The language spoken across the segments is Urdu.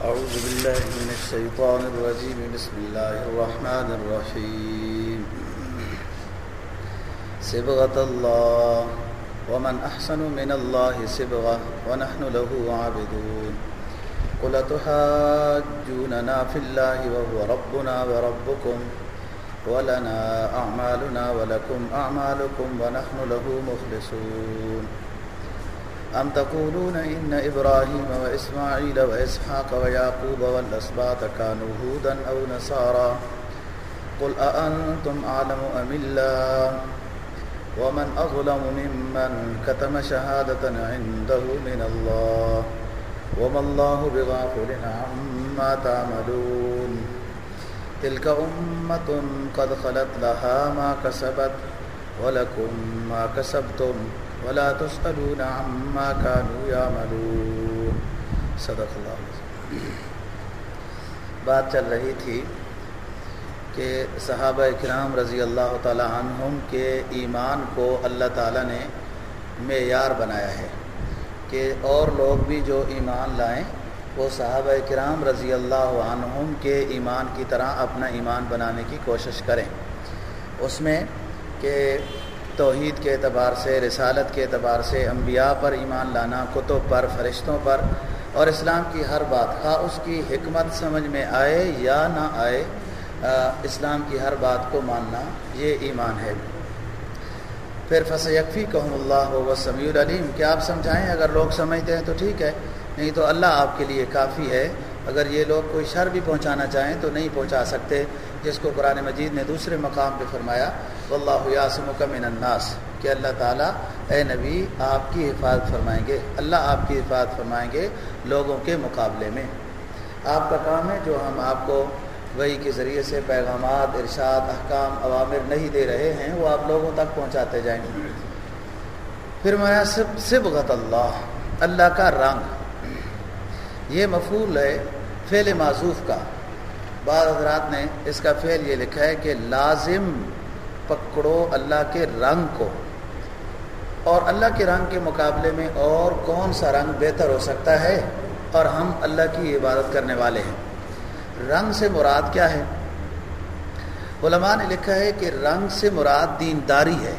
أعوذ بالله من الشيطان الرجيم. بسم الله الرحمن الرحيم. صبغة الله. ومن أحسن من الله صبغة. ونحن له عابدون. قل تحاجوننا في الله وهو ربنا وربكم. ولنا أعمالنا ولكم أعمالكم ونحن له مخلصون. أم تقولون إن إبراهيم وإسماعيل وإسحاق ويعقوب والأسباط كانوا هودا أو نصارى قل أأنتم أعلم أم الله؟ ومن أظلم ممن كتم شهادة عنده من الله؟ وما الله بغافل عما تعملون؟ تلك أمة قد خلت لها ما كسبت ولكم ما كسبتم ولا تسألون عما كانوا يعملون. صدق اللہ بات چل رہی تھی کہ صحابہ کرام رضی اللہ تعالی عنہم کے ایمان کو اللہ تعالی نے معیار بنایا ہے کہ اور لوگ بھی جو ایمان لائیں، وہ صحابہ کرام رضی اللہ عنہم کے ایمان کی طرح اپنا ایمان بنانے کی کوشش کریں۔ اس میں کہ توحید کے اعتبار سے، رسالت کے اعتبار سے انبیاء پر ایمان لانا، کتب پر، فرشتوں پر اور اسلام کی ہر بات خواہ اس کی حکمت سمجھ میں آئے یا نہ آئے اسلام کی ہر بات کو ماننا یہ ایمان ہے۔ پھر فص یکفی کہم اللہ و سمیع العلیم کیا آپ سمجھائیں؟ اگر لوگ سمجھتے ہیں تو ٹھیک ہے، نہیں تو اللہ آپ کے لیے کافی ہے۔ اگر یہ لوگ کوئی شر بھی پہنچانا چاہیں تو نہیں پہنچا سکتے، جس کو قرآن مجید نے دوسرے مقام پہ فرمایا واللہ یاسم من الناس۔ کہ اللہ تعالیٰ، اے نبی، آپ کی حفاظت فرمائیں گے۔ اللہ آپ کی حفاظت فرمائیں گے لوگوں کے مقابلے میں۔ آپ کا کام ہے جو ہم آپ کو وہی کے ذریعے سے پیغامات، ارشاد، احکام عوامر نہیں دے رہے ہیں، وہ آپ لوگوں تک پہنچاتے جائیں گے۔ پھر میں سب صبغت اللہ۔ اللہ کا رنگ۔ یہ مفول ہے فعل معذوف کا۔ بعض حضرات نے اس کا فعل یہ لکھا ہے کہ لازم پکڑو اللہ کے رنگ کو۔ اور اللہ کے رنگ کے مقابلے میں اور کون سا رنگ بہتر ہو سکتا ہے؟ اور ہم اللہ کی عبادت کرنے والے ہیں۔ رنگ سے مراد کیا ہے؟ علماء نے لکھا ہے کہ رنگ سے مراد دینداری ہے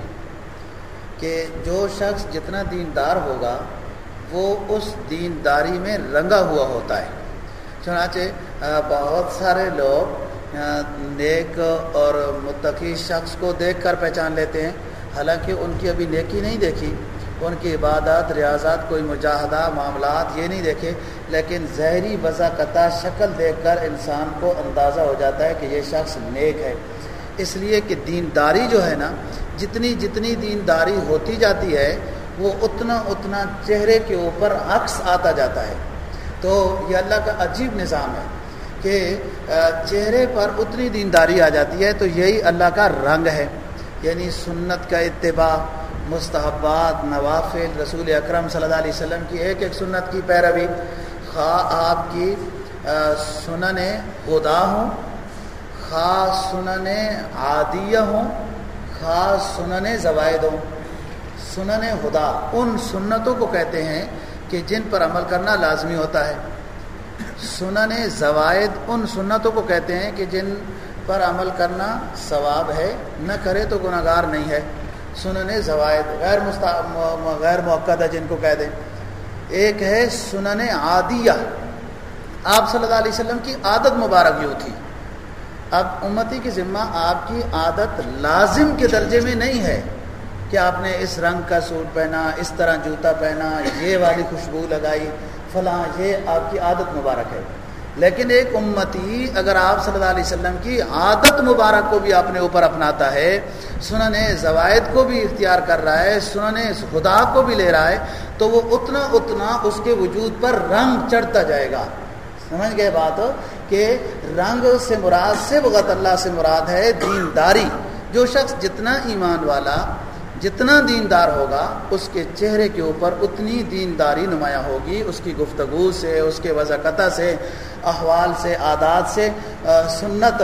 کہ جو شخص جتنا دیندار ہوگا وہ اس دینداری میں رنگا ہوا ہوتا ہے۔ چنانچہ بہت سارے لوگ نیک اور متقی شخص کو دیکھ کر پہچان لیتے ہیں۔ حالانکہ ان کی ابھی نیکی نہیں دیکھی، ان کی عبادت ریاضت کوئی مجاہدہ، معاملات یہ نہیں دیکھے۔ لیکن زہری وضاقتہ شکل دیکھ کر انسان کو اندازہ ہو جاتا ہے کہ یہ شخص نیک ہے۔ اس لیے کہ دینداری جو ہے نا، جتنی جتنی دینداری ہوتی جاتی ہے وہ اتنا اتنا چہرے کے اوپر عکس آتا جاتا ہے۔ تو یہ اللہ کا عجیب نظام ہے کہ چہرے پر اتنی دینداری آ جاتی ہے تو یہی اللہ کا رنگ ہے۔ یعنی سنت کا اتباع، مستحبات، نوافل، رسول اکرم صلی اللہ علیہ وسلم کی ایک ایک سنت کی پیروی۔ خواہ آپ کی سنن خدا ہوں خاص سنن عادیہ ہوں خاص سنن زوائد ہوں۔ سنن خدا، ان سنتوں کو کہتے ہیں کہ جن پر عمل کرنا لازمی ہوتا ہے۔ سنن زوائد ان سنتوں کو کہتے ہیں کہ جن پر عمل کرنا ثواب ہے، نہ کرے تو گناہ گار نہیں ہے۔ سنن زوائد غیر مستا غیر موقع جن کو کہہ دیں۔ ایک ہے سنن عادیہ۔ آپ صلی اللہ علیہ وسلم کی عادت مبارک یوں تھی۔ اب امتی کی ذمہ آپ کی عادت لازم کے درجے میں نہیں ہے۔ کہ آپ نے اس رنگ کا سوٹ پہنا، اس طرح جوتا پہنا، یہ والی خوشبو لگائی، فلاں، یہ آپ کی عادت مبارک ہے۔ لیکن ایک امتی اگر آپ صلی اللہ علیہ وسلم کی عادت مبارک کو بھی اپنے اوپر اپناتا ہے، سنن زوائد کو بھی اختیار کر رہا ہے، سنن خدا کو بھی لے رہا ہے، تو وہ اتنا اتنا اس کے وجود پر رنگ چڑھتا جائے گا۔ سمجھ گئے بات کہ رنگ سے مراد سے بغت اللہ سے مراد ہے دینداری۔ جو شخص جتنا ایمان والا جتنا دیندار ہوگا، اس کے چہرے کے اوپر اتنی دینداری نمایاں ہوگی، اس کی گفتگو سے، اس کے وضاقتہ سے، احوال سے، عادات سے سنت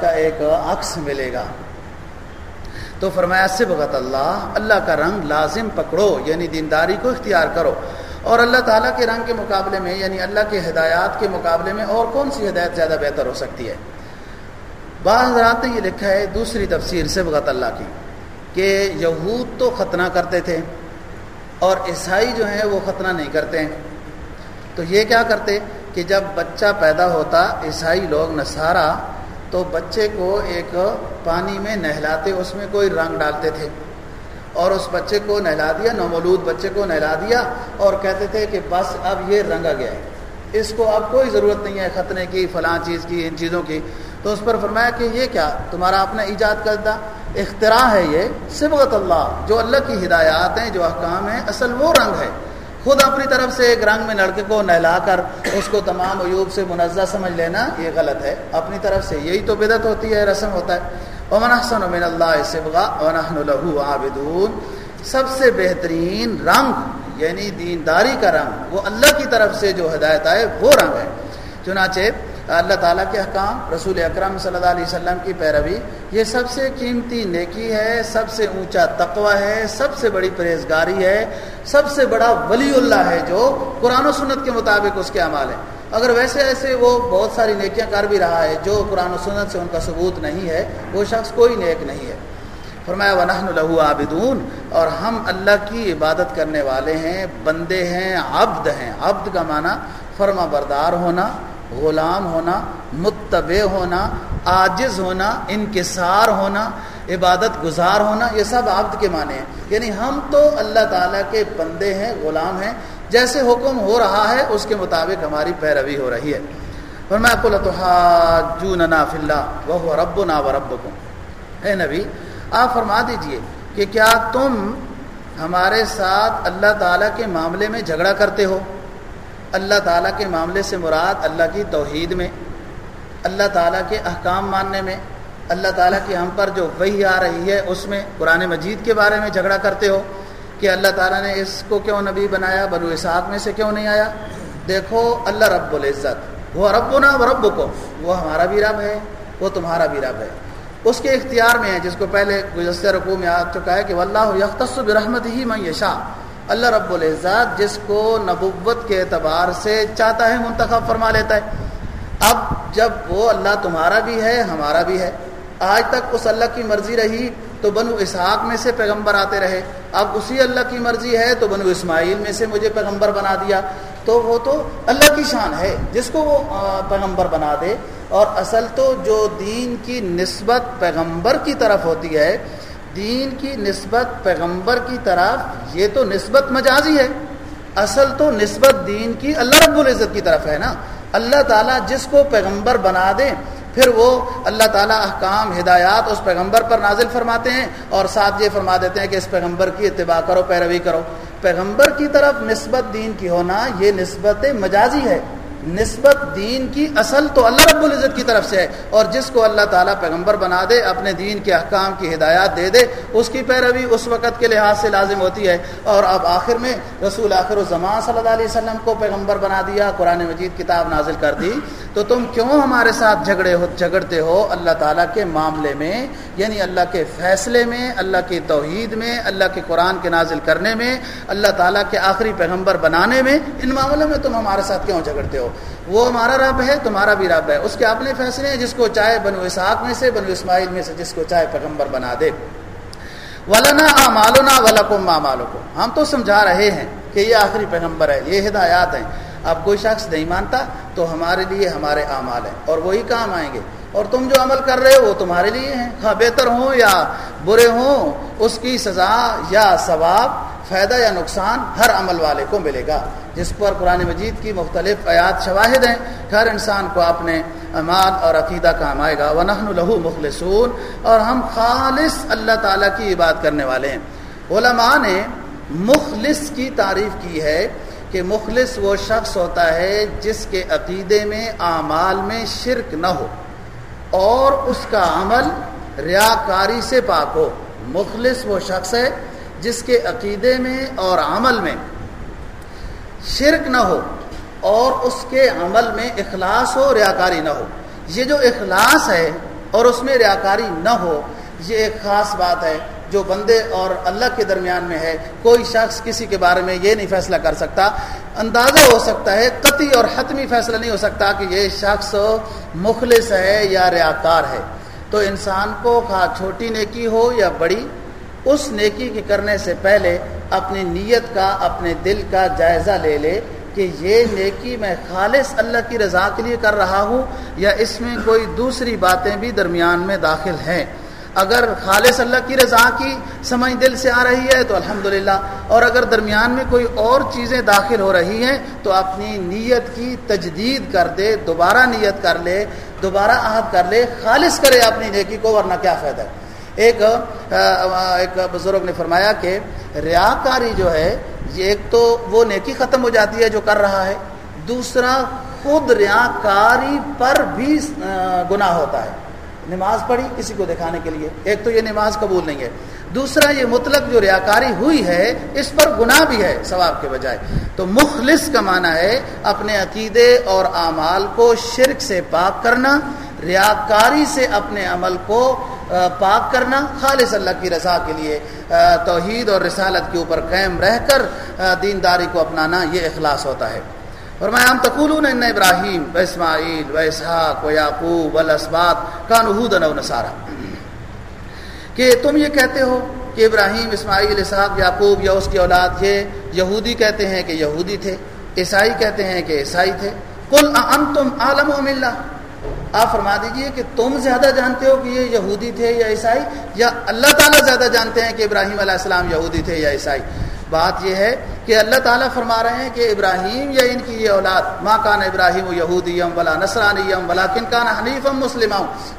کا ایک عکس ملے گا۔ تو فرمایا سے اللہ اللہ کا رنگ لازم پکڑو یعنی دینداری کو اختیار کرو۔ اور اللہ تعالیٰ کے رنگ کے مقابلے میں یعنی اللہ کے ہدایات کے مقابلے میں اور کون سی ہدایت زیادہ بہتر ہو سکتی ہے؟ بعض حضرات نے یہ لکھا ہے، دوسری تفسیر سے اللہ کی۔ کہ یہود تو ختنہ کرتے تھے اور عیسائی جو ہیں وہ ختنہ نہیں کرتے ہیں۔ تو یہ کیا کرتے کہ جب بچہ پیدا ہوتا عیسائی لوگ نصارہ، تو بچے کو ایک پانی میں نہلاتے، اس میں کوئی رنگ ڈالتے تھے۔ اور اس بچے کو نہلا دیا، نومولود بچے کو نہلا دیا اور کہتے تھے کہ بس اب یہ رنگا گیا ہے۔ اس کو اب کوئی ضرورت نہیں ہے ختنے کی، فلاں چیز کی، ان چیزوں کی۔ تو اس پر فرمایا کہ یہ کیا، تمہارا اپنا ایجاد کردہ اختراع ہے یہ، سبغت اللہ، جو اللہ کی ہدایات ہیں، جو احکام ہیں، اصل وہ رنگ ہے۔ خود اپنی طرف سے ایک رنگ میں لڑکے کو نہلا کر اس کو تمام عیوب سے منزہ سمجھ لینا، یہ غلط ہے۔ اپنی طرف سے یہی تو بدت ہوتی ہے، رسم ہوتا ہے۔ امن حسن امن اللہ سبغا ونحن له عابدون۔ سب سے بہترین رنگ یعنی دینداری کا رنگ، وہ اللہ کی طرف سے جو ہدایت آئے، وہ رنگ ہے۔ چنانچہ اللہ تعالیٰ کے حکام رسول اکرم صلی اللہ علیہ وسلم کی پیروی، یہ سب سے قیمتی نیکی ہے، سب سے اونچا تقوی ہے، سب سے بڑی پرہیزگاری ہے، سب سے بڑا ولی اللہ ہے جو قرآن و سنت کے مطابق اس کے اعمال ہیں اگر ویسے ایسے وہ بہت ساری نیکیاں کر بھی رہا ہے جو قرآن و سنت سے ان کا ثبوت نہیں ہے، وہ شخص کوئی نیک نہیں ہے۔ فرمایا، ونحن لہو عابدون۔ اور ہم اللہ کی عبادت کرنے والے ہیں، بندے ہیں، عبد ہیں۔ عبد کا معنی فرما بردار ہونا غلام ہونا، متبع ہونا، عاجز ہونا، انکسار ہونا، عبادت گزار ہونا، یہ سب عبد کے معنی ہیں۔ یعنی ہم تو اللہ تعالیٰ کے بندے ہیں، غلام ہیں، جیسے حکم ہو رہا ہے، اس کے مطابق ہماری پیروی ہو رہی ہے۔ اور میں کو اللہ وہ رب نا و رب اے نبی، آپ فرما دیجیے کہ کیا تم ہمارے ساتھ اللہ تعالیٰ کے معاملے میں جھگڑا کرتے ہو؟ اللہ تعالیٰ کے معاملے سے مراد اللہ کی توحید میں، اللہ تعالیٰ کے احکام ماننے میں، اللہ تعالیٰ کی ہم پر جو وہی آ رہی ہے، اس میں قرآن مجید کے بارے میں جھگڑا کرتے ہو کہ اللہ تعالیٰ نے اس کو کیوں نبی بنایا، بنو اسحاق میں سے کیوں نہیں آیا؟ دیکھو، اللہ رب العزت، وہ رب نا رب کو وہ ہمارا بھی رب ہے، وہ تمہارا بھی رب ہے۔ اس کے اختیار میں ہے جس کو پہلے گزشتہ رقوع میں آ چکا ہے کہ اللہ یختص برحمت ہی میں یشا اللہ رب العزت جس کو نبوت کے اعتبار سے چاہتا ہے منتخب فرما لیتا ہے۔ اب جب وہ اللہ تمہارا بھی ہے، ہمارا بھی ہے۔ آج تک اس اللہ کی مرضی رہی تو بنو اسحاق میں سے پیغمبر آتے رہے۔ اب اسی اللہ کی مرضی ہے تو بنو اسماعیل میں سے مجھے پیغمبر بنا دیا۔ تو وہ تو اللہ کی شان ہے، جس کو وہ پیغمبر بنا دے۔ اور اصل تو جو دین کی نسبت پیغمبر کی طرف ہوتی ہے دین کی نسبت پیغمبر کی طرف یہ تو نسبت مجازی ہے۔ اصل تو نسبت دین کی اللہ رب العزت کی طرف ہے نا۔ اللہ تعالیٰ جس کو پیغمبر بنا دے، پھر وہ اللہ تعالیٰ احکام، ہدایات اس پیغمبر پر نازل فرماتے ہیں اور ساتھ یہ فرما دیتے ہیں کہ اس پیغمبر کی اتباع کرو، پیروی کرو۔ پیغمبر کی طرف نسبت دین کی ہونا یہ نسبت مجازی ہے۔ نسبت دین کی اصل تو اللہ رب العزت کی طرف سے ہے۔ اور جس کو اللہ تعالیٰ پیغمبر بنا دے، اپنے دین کے احکام کی ہدایات دے دے، اس کی پیروی اس وقت کے لحاظ سے لازم ہوتی ہے۔ اور اب آخر میں رسول آخر الزمان صلی اللہ علیہ وسلم کو پیغمبر بنا دیا، قرآن مجید کتاب نازل کر دی۔ تو تم کیوں ہمارے ساتھ جھگڑے ہو، جھگڑتے ہو اللہ تعالیٰ کے معاملے میں؟ یعنی اللہ کے فیصلے میں، اللہ کی توحید میں، اللہ کے قرآن کے نازل کرنے میں، اللہ تعالیٰ کے آخری پیغمبر بنانے میں، ان معاملوں میں تم ہمارے ساتھ کیوں جھگڑتے ہو؟ وہ ہمارا رب ہے، تمہارا بھی رب ہے۔ اس کے اپنے فیصلے ہیں، جس کو چاہے بنو اسحاق میں سے، بنو اسماعیل میں سے، جس کو چاہے پیغمبر بنا دے۔ ولنا آ مالونا ولکم مالو کو ہم تو سمجھا رہے ہیں کہ یہ آخری پیغمبر ہے، یہ ہدایات ہیں۔ اب کوئی شخص نہیں مانتا تو ہمارے لیے ہمارے اعمال ہیں اور وہی کام آئیں گے۔ اور تم جو عمل کر رہے ہو وہ تمہارے لیے ہیں۔ ہاں بہتر ہوں یا برے ہوں، اس کی سزا یا ثواب، فائدہ یا نقصان ہر عمل والے کو ملے گا۔ جس پر قرآن مجید کی مختلف آیات شواہد ہیں، ہر انسان کو اپنے اعمال اور عقیدہ کام آئے گا۔ ونحن لہو مخلصون۔ اور ہم خالص اللہ تعالیٰ کی عبادت کرنے والے ہیں۔ علماء نے مخلص کی تعریف کی ہے کہ مخلص وہ شخص ہوتا ہے جس کے عقیدے میں، اعمال میں شرک نہ ہو۔ اور اس کا عمل ریاکاری سے پاک ہو۔ مخلص وہ شخص ہے جس کے عقیدے میں اور عمل میں شرک نہ ہو اور اس کے عمل میں اخلاص ہو، ریاکاری نہ ہو۔ یہ جو اخلاص ہے اور اس میں ریاکاری نہ ہو، یہ ایک خاص بات ہے۔ جو بندے اور اللہ کے درمیان میں ہے، کوئی شخص کسی کے بارے میں یہ نہیں فیصلہ کر سکتا۔ اندازہ ہو سکتا ہے، قطعی اور حتمی فیصلہ نہیں ہو سکتا کہ یہ شخص مخلص ہے یا ریاکار ہے۔ تو انسان کو خواہ چھوٹی نیکی ہو یا بڑی، اس نیکی کے کرنے سے پہلے اپنی نیت کا، اپنے دل کا جائزہ لے لے کہ یہ نیکی میں خالص اللہ کی رضا کے لیے کر رہا ہوں یا اس میں کوئی دوسری باتیں بھی درمیان میں داخل ہیں۔ اگر خالص اللہ کی رضا کی سمجھ دل سے آ رہی ہے تو الحمدللہ۔ اور اگر درمیان میں کوئی اور چیزیں داخل ہو رہی ہیں تو اپنی نیت کی تجدید کر دے، دوبارہ نیت کر لے، دوبارہ عہد کر لے، خالص کرے اپنی نیکی کو، ورنہ کیا فائدہ ہے؟ ایک ایک بزرگ نے فرمایا کہ ریاکاری جو ہے، یہ ایک تو وہ نیکی ختم ہو جاتی ہے جو کر رہا ہے، دوسرا خود ریاکاری پر بھی گناہ ہوتا ہے۔ نماز پڑھی کسی کو دکھانے کے لیے۔ ایک تو یہ نماز قبول نہیں ہے۔ دوسرا، یہ مطلق جو ریاکاری ہوئی ہے، اس پر گناہ بھی ہے ثواب کے بجائے۔ تو مخلص کا معنی ہے اپنے عقیدے اور اعمال کو شرک سے پاک کرنا، ریاکاری سے اپنے عمل کو پاک کرنا، خالص اللہ کی رضا کے لیے توحید اور رسالت کے اوپر قائم رہ کر دینداری کو اپنانا، یہ اخلاص ہوتا ہے۔ اور میں تقولون ان ابراہیم و اسماعیل و اسحاق و یعقوب و الاسبات کا نحود و نصارہ کہ تم یہ کہتے ہو کہ ابراہیم، اسماعیل، اسحاق، یعقوب یا اس کی اولاد، یہ یہودی کہتے ہیں کہ یہودی تھے، عیسائی کہتے ہیں کہ عیسائی تھے۔ کل انتم عالم و ملہ آپ فرما دیجیے کہ تم زیادہ جانتے ہو کہ یہ یہودی تھے یا عیسائی، یا اللہ تعالیٰ زیادہ جانتے ہیں کہ ابراہیم علیہ السلام یہودی تھے یا عیسائی۔ بات یہ ہے کہ اللہ تعالیٰ فرما رہے ہیں کہ ابراہیم یا ان کی یہ اولاد ماں کان ابراہیم و یہودیم ولا نسرانیم ولا کن کان حنیف مسلم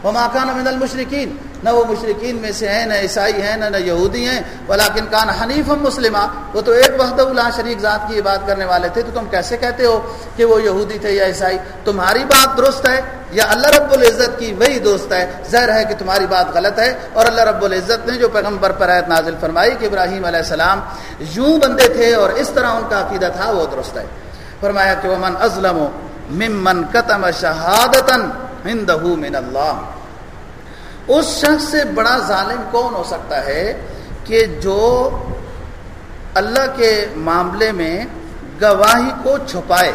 و ماں کان من المشرقین نہ وہ مشرقین میں سے ہیں، نہ عیسائی ہیں، نہ نہ یہودی ہیں ولاکن کان حنیف مسلمہ وہ تو ایک وحد اللہ شریک ذات کی بات کرنے والے تھے، تو تم کیسے کہتے ہو کہ وہ یہودی تھے یا عیسائی؟ تمہاری بات درست ہے یا اللہ رب العزت کی وہی دوست ہے، ظاہر ہے کہ تمہاری بات غلط ہے اور اللہ رب العزت نے جو پیغمبر پر آیت نازل فرمائی کہ ابراہیم علیہ السلام یوں بندے تھے اور اس طرح ان کا عقیدہ تھا، وہ درست ہے۔ فرمایا کہ وہ من ازلم ممن قتم شہادتا ہندہ من اللہ اس شخص سے بڑا ظالم کون ہو سکتا ہے کہ جو اللہ کے معاملے میں گواہی کو چھپائے؟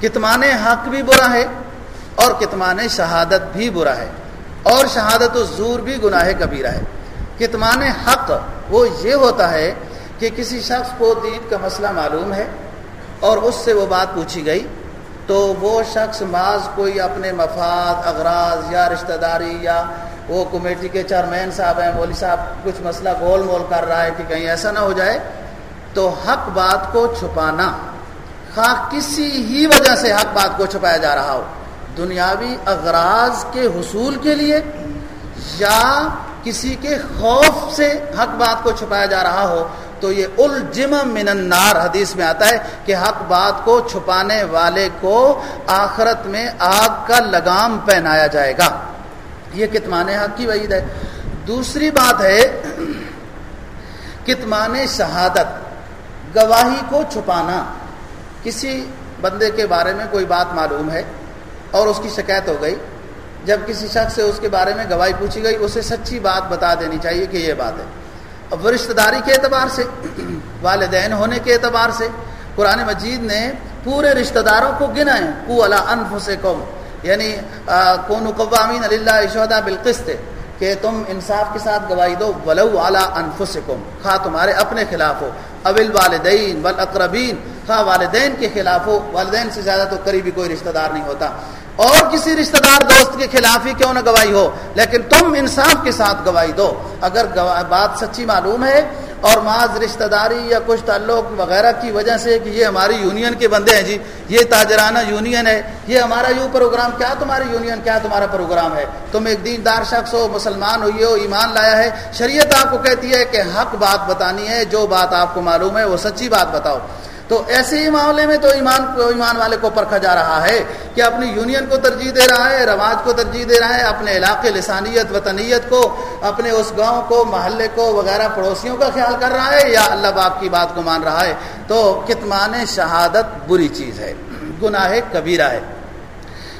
کتمان حق بھی برا ہے اور کتمان شہادت بھی برا ہے اور شہادت و زور بھی گناہ کبیرہ ہے۔ کتمان حق وہ یہ ہوتا ہے کہ کسی شخص کو دین کا مسئلہ معلوم ہے اور اس سے وہ بات پوچھی گئی تو وہ شخص بعض کوئی اپنے مفاد، اغراض یا رشتہ داری یا وہ کمیٹی کے چیئرمین صاحب ہیں، مولوی صاحب، کچھ مسئلہ گول مول کر رہا ہے کہ کہیں ایسا نہ ہو جائے تو حق بات کو چھپانا۔ خواہ کسی ہی وجہ سے حق بات کو چھپایا جا رہا ہو۔ دنیاوی اغراض کے حصول کے لیے یا کسی کے خوف سے حق بات کو چھپایا جا رہا ہو، تو یہ الجم من النار حدیث میں آتا ہے کہ حق بات کو چھپانے والے کو آخرت میں آگ کا لگام پہنایا جائے گا۔ یہ کتمان حق کی وعید ہے۔ دوسری بات ہے کتمان شہادت، گواہی کو چھپانا۔ کسی بندے کے بارے میں کوئی بات معلوم ہے اور اس کی شکایت ہو گئی، جب کسی شخص سے اس کے بارے میں گواہی پوچھی گئی، اسے سچی بات بتا دینی چاہیے کہ یہ بات ہے۔ اب رشتہ داری کے اعتبار سے، والدین ہونے کے اعتبار سے، قرآن مجید نے پورے رشتہ داروں کو گنا ہے کو اللہ انف سے قوم یعنی کون قوامین اللہ شہدا بالقست کہ تم انصاف کے ساتھ گواہی دو، ولو اعلیٰ انف سے قوم خواہ تمہارے اپنے خلاف ہو۔ اول والدین بل اقربین خواہ والدین کے خلاف ہو، والدین سے زیادہ تو قریبی کوئی رشتہ دار نہیں ہوتا۔ اور کسی رشتہ دار دوست کے خلاف ہی کیوں نہ گواہی ہو؟ لیکن تم انصاف کے ساتھ گواہی دو۔ اگر بات سچی معلوم ہے اور معاذ رشتہ داری یا کچھ تعلق وغیرہ کی وجہ سے کہ یہ ہماری یونین کے بندے ہیں جی یہ تاجرانہ یونین ہے، یہ ہمارا یوں پروگرام، کیا تمہاری یونین، کیا تمہارا پروگرام ہے؟ تم ایک دیندار شخص ہو، مسلمان ہوئی ہو، ایمان لایا ہے، شریعت آپ کو کہتی ہے کہ حق بات بتانی ہے، جو بات آپ کو معلوم ہے وہ سچی بات بتاؤ۔ تو ایسے ہی معاملے میں تو ایمان کو ایمان والے کو پرکھا جا رہا ہے کہ اپنی یونین کو ترجیح دے رہا ہے، رواج کو ترجیح دے رہا ہے، اپنے علاقے، لسانیت، وطنیت کو، اپنے اس گاؤں کو، محلے کو، وغیرہ پڑوسیوں کا خیال کر رہا ہے یا اللہ باپ کی بات کو مان رہا ہے؟ تو کتمان شہادت بری چیز ہے، گناہ کبیرہ ہے۔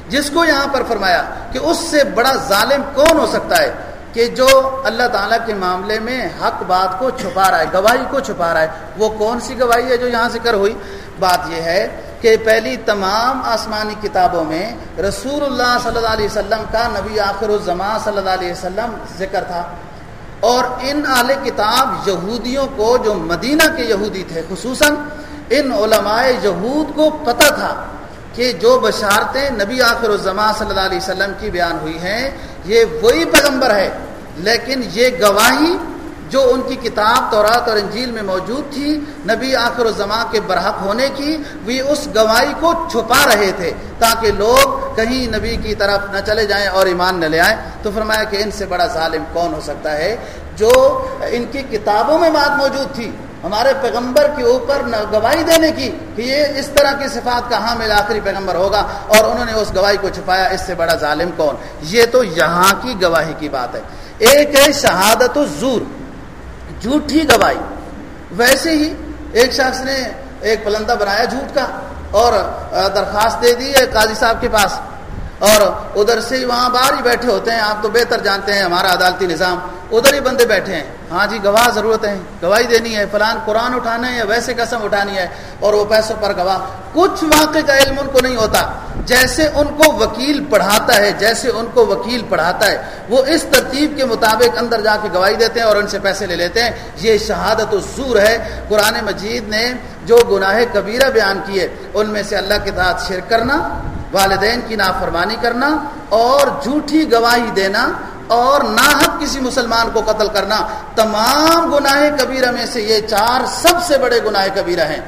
جس کو یہاں پر فرمایا کہ اس سے بڑا ظالم کون ہو سکتا ہے؟ کہ جو اللہ تعالیٰ کے معاملے میں حق بات کو چھپا رہا ہے، گواہی کو چھپا رہا ہے، وہ کون سی گواہی ہے جو یہاں ذکر ہوئی؟ بات یہ ہے کہ پہلی تمام آسمانی کتابوں میں رسول اللہ صلی اللہ علیہ وسلم کا نبی آخر الزمان صلی اللہ علیہ وسلم ذکر تھا۔ اور ان اعلی کتاب یہودیوں کو، جو مدینہ کے یہودی تھے خصوصاً، ان علماء یہود کو پتہ تھا کہ جو بشارتیں نبی آخر الزما صلی اللہ علیہ وسلم کی بیان ہوئی ہیں، یہ وہی پیغمبر ہے۔ لیکن یہ گواہی جو ان کی کتاب، تورات اور انجیل میں موجود تھی نبی آخر الزما کے برحق ہونے کی، وہ اس گواہی کو چھپا رہے تھے تاکہ لوگ کہیں نبی کی طرف نہ چلے جائیں اور ایمان نہ لے آئیں۔ تو فرمایا کہ ان سے بڑا ظالم کون ہو سکتا ہے؟ جو ان کی کتابوں میں بات موجود تھی۔ ہمارے پیغمبر کے اوپر گواہی دینے کی کہ یہ اس طرح کی صفات کا ہاں حامل آخری پیغمبر ہوگا اور انہوں نے اس گواہی کو چھپایا، اس سے بڑا ظالم کون؟ یہ تو یہاں کی گواہی کی بات ہے۔ ایک ہے شہادت الزور، جھوٹھی گواہی۔ ویسے ہی ایک شخص نے ایک پلندہ بنایا جھوٹ کا اور درخواست دے دی ہے قاضی صاحب کے پاس۔ اور ادھر سے ہی وہاں باہر ہی بیٹھے ہوتے ہیں۔ آپ تو بہتر جانتے ہیں ہمارا عدالتی نظام۔ ادھر ہی بندے بیٹھے ہیں۔ ہاں جی گواہ ضرورت ہے، گواہی دینی ہے، فلان قرآن اٹھانا ہے یا ویسے قسم اٹھانی ہے اور وہ پیسوں پر گواہ۔ کچھ واقع کا علم ان کو نہیں ہوتا۔ جیسے ان کو وکیل پڑھاتا ہے، جیسے ان کو وکیل پڑھاتا ہے، وہ اس ترتیب کے مطابق اندر جا کے گواہی دیتے ہیں اور ان سے پیسے لے لیتے ہیں۔ یہ شہادت و زور ہے۔ قرآن مجید نے جو گناہ کبیرہ بیان کیے، ان میں سے اللہ کے ساتھ شرک کرنا، والدین کی نافرمانی کرنا اور جھوٹی گواہی دینا اور ناحق کسی مسلمان کو قتل کرنا تمام گناہ کبیرہ میں سے یہ چار سب سے بڑے گناہ کبیرہ ہیں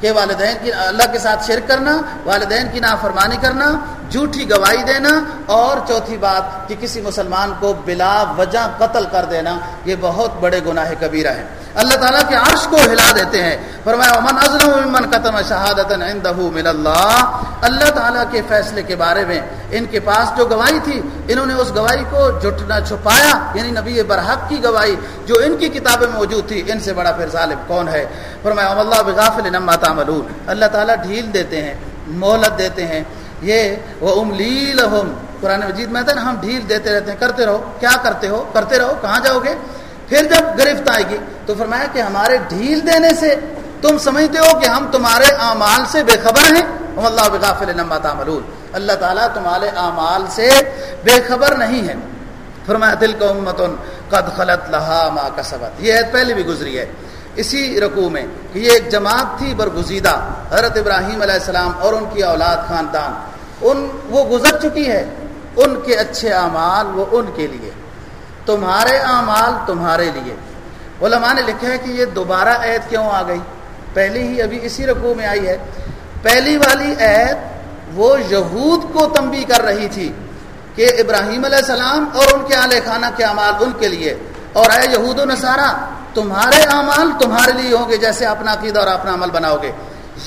کہ والدین کی اللہ کے ساتھ شرک کرنا، والدین کی نافرمانی کرنا جھوٹی گواہی دینا اور چوتھی بات کہ کسی مسلمان کو بلا وجہ قتل کر دینا، یہ بہت بڑے گناہ کبیرہ ہیں۔ اللہ تعالیٰ کے عرش کو ہلا دیتے ہیں۔ فرمایا من ازلم قتم شہادت من اللہ اللہ تعالیٰ کے فیصلے کے بارے میں ان کے پاس جو گواہی تھی، انہوں نے اس گواہی کو جھٹنا چھپایا یعنی نبی برحق کی گواہی جو ان کی کتابیں موجود تھی، ان سے بڑا پھر ظالم کون ہے؟ فرمایا اللہ بغافل نما تعملون۔ اللہ تعالیٰ ڈھیل دیتے ہیں، مہلت دیتے ہیں۔ یہ وہ املیل قرآن مجید میں ہم ڈھیل دیتے رہتے ہیں، کرتے رہو۔ کیا کرتے ہو؟ کرتے رہو، کہاں جاؤ گے؟ پھر جب گرفت آئے گی تو فرمایا کہ ہمارے ڈھیل دینے سے تم سمجھتے ہو کہ ہم تمہارے اعمال سے بے خبر ہیں۔ اللہ بغافل تعملون۔ اللہ تعالیٰ تمہارے اعمال سے بے خبر نہیں ہے۔ فرمایا دل کو امت قد خلط لہا ما کسبت یہ عید پہلے بھی گزری ہے۔ اسی رقو میں کہ یہ ایک جماعت تھی برگزیدہ۔ حضرت ابراہیم علیہ السلام اور ان کی اولاد خاندان۔ ان، وہ گزر چکی ہے۔ ان کے اچھے اعمال وہ ان کے لیے۔ تمہارے اعمال تمہارے لیے۔ علماء نے لکھا ہے کہ یہ دوبارہ عید کیوں آ گئی؟ پہلی ہی ابھی اسی رقو میں آئی ہے۔ پہلی والی عید وہ یہود کو تنبی کر رہی تھی کہ ابراہیم علیہ السلام اور ان کے اعلی خانہ کے اعمال ان کے لیے۔ اور اے یہود و نصارہ، تمہارے اعمال تمہارے لیے ہوں گے جیسے اپنا عقیدہ اور اپنا عمل بناؤ گے۔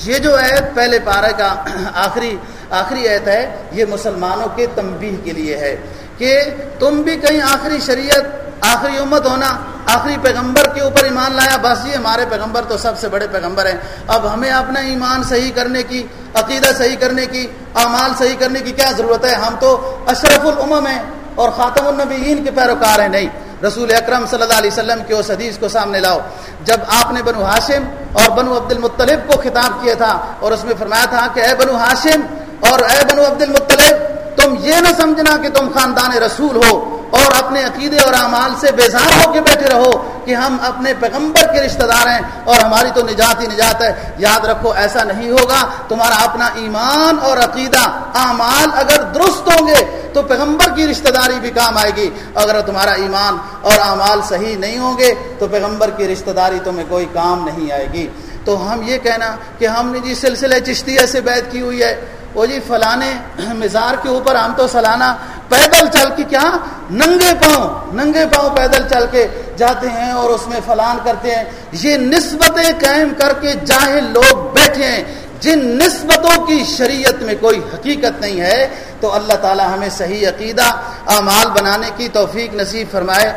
یہ جو عید پہلے پارے کا آخری آخری عید ہے، یہ مسلمانوں کے تنبیہ کے لیے ہے۔ کہ تم بھی کہیں آخری شریعت، آخری امت ہونا، آخری پیغمبر کے اوپر ایمان لایا، بس یہ ہمارے پیغمبر تو سب سے بڑے پیغمبر ہیں۔ اب ہمیں اپنا ایمان صحیح کرنے کی، عقیدہ صحیح کرنے کی، اعمال صحیح کرنے کی کیا ضرورت ہے؟ ہم تو اشرف العمم ہیں اور خاتم النبیین کے پیروکار ہیں۔ نہیں، رسول اکرم صلی اللہ علیہ وسلم کے اس حدیث کو سامنے لاؤ۔ جب آپ نے بنو ہاشم اور بنو عبد المطلب کو خطاب کیا تھا اور اس میں فرمایا تھا کہ اے بنو ہاشم اور اے بنو عبد المطلب تم یہ نہ سمجھنا کہ تم خاندان رسول ہو اور اپنے عقیدے اور اعمال سے بیزار ہو کے بیٹھے رہو کہ ہم اپنے پیغمبر کے رشتہ دار ہیں اور ہماری تو نجات ہی نجات ہے۔ یاد رکھو، ایسا نہیں ہوگا۔ تمہارا اپنا ایمان اور عقیدہ، اعمال اگر درست ہوں گے تو پیغمبر کی رشتہ داری بھی کام آئے گی۔ اگر تمہارا ایمان اور اعمال صحیح نہیں ہوں گے تو پیغمبر کی رشتہ داری تمہیں کوئی کام نہیں آئے گی۔ تو ہم یہ کہنا کہ ہم نے جی سلسلے چشتیہ سے بیت کی ہوئی ہے۔ وہ جی فلانے مزار کے اوپر ہم تو سالانہ پیدل چل کے کیا ننگے پاؤں ننگے پاؤں پیدل چل کے جاتے ہیں اور اس میں فلان کرتے ہیں۔ یہ نسبتیں قائم کر کے جاہل لوگ بیٹھے ہیں۔ جن نسبتوں کی شریعت میں کوئی حقیقت نہیں ہے تو اللہ تعالی ہمیں صحیح عقیدہ، اعمال بنانے کی توفیق نصیب فرمائے۔